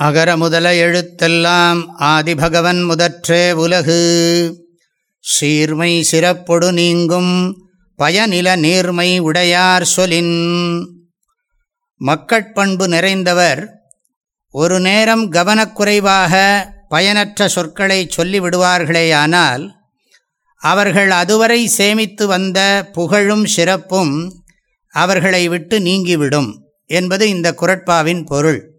அகர முதல எழுத்தெல்லாம் ஆதிபகவன் முதற்றே உலகு. சீர்மை சிறப்பொடு நீங்கும் பயனில நீர்மை உடையார் சொலின் மக்கட்பண்பு நிறைந்தவர் ஒரு நேரம் கவனக்குறைவாக பயனற்ற சொற்களை சொல்லிவிடுவார்களேயானால் அவர்கள் அதுவரை சேமித்து வந்த புகழும் சிறப்பும் அவர்களை விட்டு நீங்கிவிடும் என்பது இந்த குரட்பாவின் பொருள்.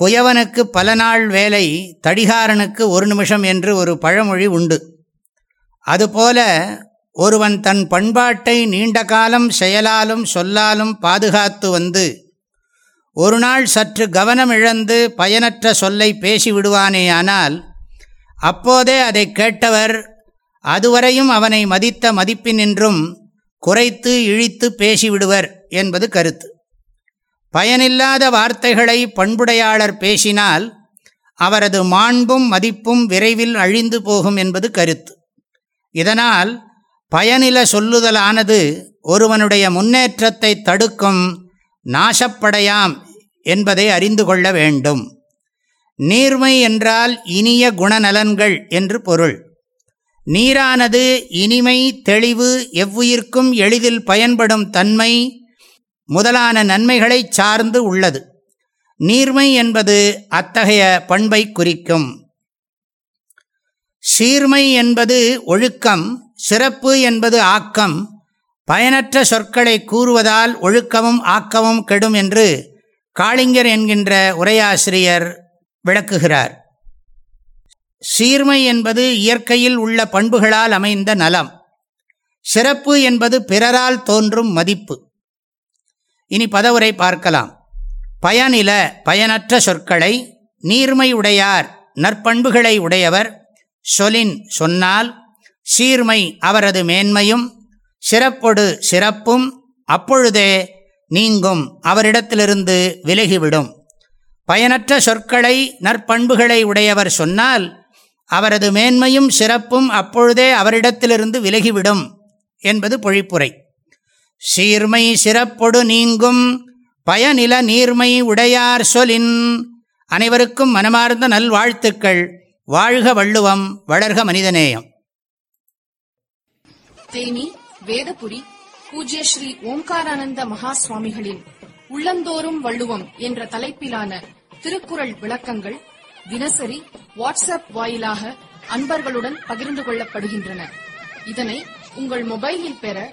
குயவனுக்கு பல நாள் வேலை தடிகாரனுக்கு ஒரு நிமிஷம் என்று ஒரு பழமொழி உண்டு. அதுபோல ஒருவன் தன் பண்பாட்டை நீண்ட காலம் செயலாலும் சொல்லாலும் பாதுகாத்து வந்து ஒரு நாள் சற்று கவனம் இழந்து பயனற்ற சொல்லை பேசிவிடுவானேயானால் அப்போதே அதை கேட்டவர் அதுவரையும் அவனை மதித்த மதிப்பினின்றும் குறைத்து இழித்து பேசிவிடுவர் என்பது கருத்து. பயனில்லாத வார்த்தைகளை பண்புடையாளர் பேசினால் அவரது மாண்பும் மதிப்பும் விரைவில் அழிந்து போகும் என்பது கருத்து. இதனால் பயனில சொல்லுதலானது ஒருவனுடைய முன்னேற்றத்தை தடுக்கும் நாசப்படையாம் என்பதை அறிந்து கொள்ள வேண்டும். நீர்மை என்றால் இனிய குணநலன்கள் என்று பொருள். நீரானது இனிமை தெளிவு எவ்வுயிர்க்கும் எளிதில் பயன்படும் தன்மை முதலான நன்மைகளை சார்ந்து உள்ளது. நீர்மை என்பது அத்தகைய பண்பை குறிக்கும். சீர்மை என்பது ஒழுக்கம் சிறப்பு என்பது ஆக்கம். பயனற்ற சொற்களை கூறுவதால் ஒழுக்கமும் ஆக்கமும் கெடும் என்று காளிங்கர் என்கின்ற உரையாசிரியர் விளக்குகிறார். சீர்மை என்பது இயற்கையில் உள்ள பண்புகளால் அமைந்த நலம். சிறப்பு என்பது பிறரால் தோன்றும் மதிப்பு. இனி பதவுரை பார்க்கலாம். பயனில பயனற்ற சொற்களை நீர்மை உடையார் நற்பண்புகளை உடையவர் சொலின் சொன்னால் சீர்மை அவரது மேன்மையும் சிறப்பொடு சிறப்பும் அப்பொழுதே நீங்கும் அவரிடத்திலிருந்து விலகிவிடும். பயனற்ற சொற்களை நற்பண்புகளை உடையவர் சொன்னால் அவரது மேன்மையும் சிறப்பும் அப்பொழுதே அவரிடத்திலிருந்து விலகிவிடும் என்பது பொழிப்புரை. சீர்மை சிறப்பொடு நீங்கும் பயனில நீர்மை உடையார் சொலின் அனைவருக்கும் மனமார்ந்த நல்வாழ்த்துக்கள். வாழ்க வள்ளுவம் வளர்க மனிதநேயம். தேனி வேதபுரி பூஜ்ய ஸ்ரீ ஓம்காரானந்த மகா சுவாமிகளின் உள்ளந்தோறும் வள்ளுவம் என்ற தலைப்பிலான திருக்குறள் விளக்கங்கள் தினசரி வாட்ஸ்அப் வாயிலாக அன்பர்களுடன் பகிர்ந்து கொள்ளப்படுகின்றன. இதனை உங்கள் மொபைலில் பெற